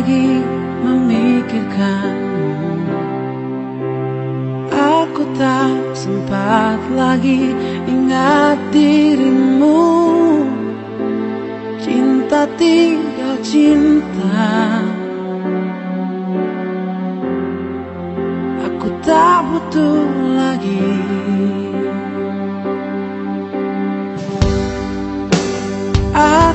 lagi memikirkanmu. Aku tak sempat lagi ingat dirimu. Cinta tinggal cinta. Aku tak butuh lagi. Aku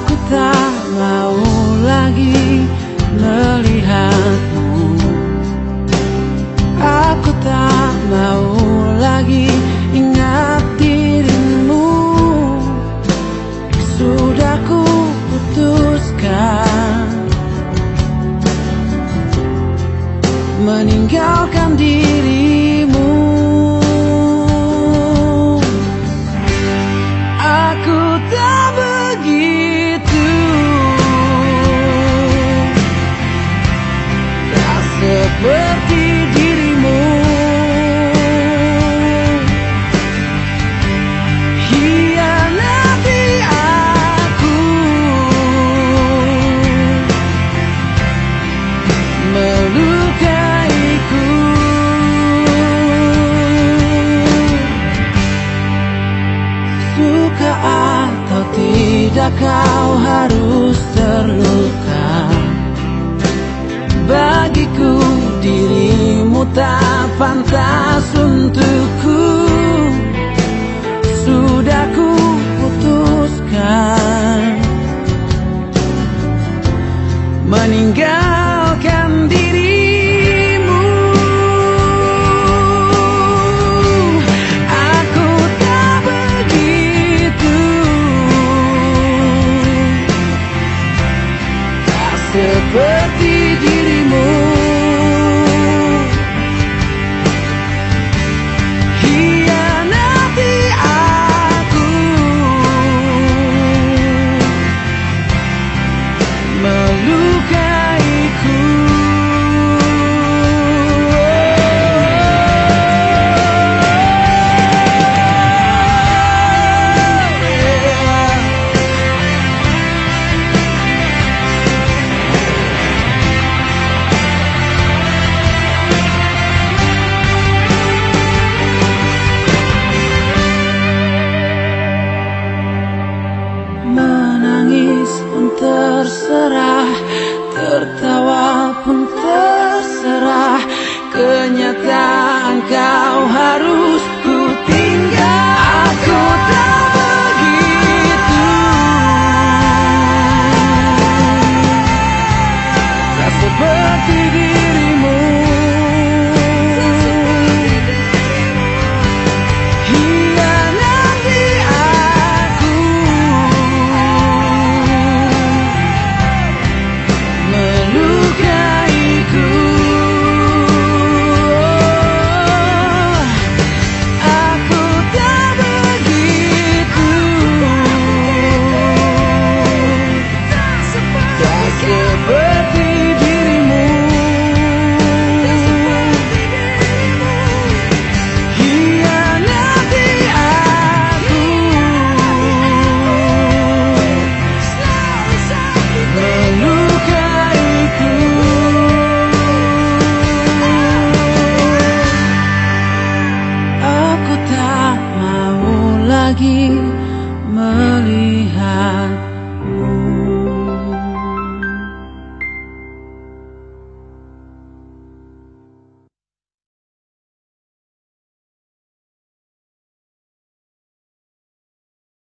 Atau tidak kau harus terluka. Bagiku Tak seperti dirimu terserah. Kenyataan kau harus putih lagi melihat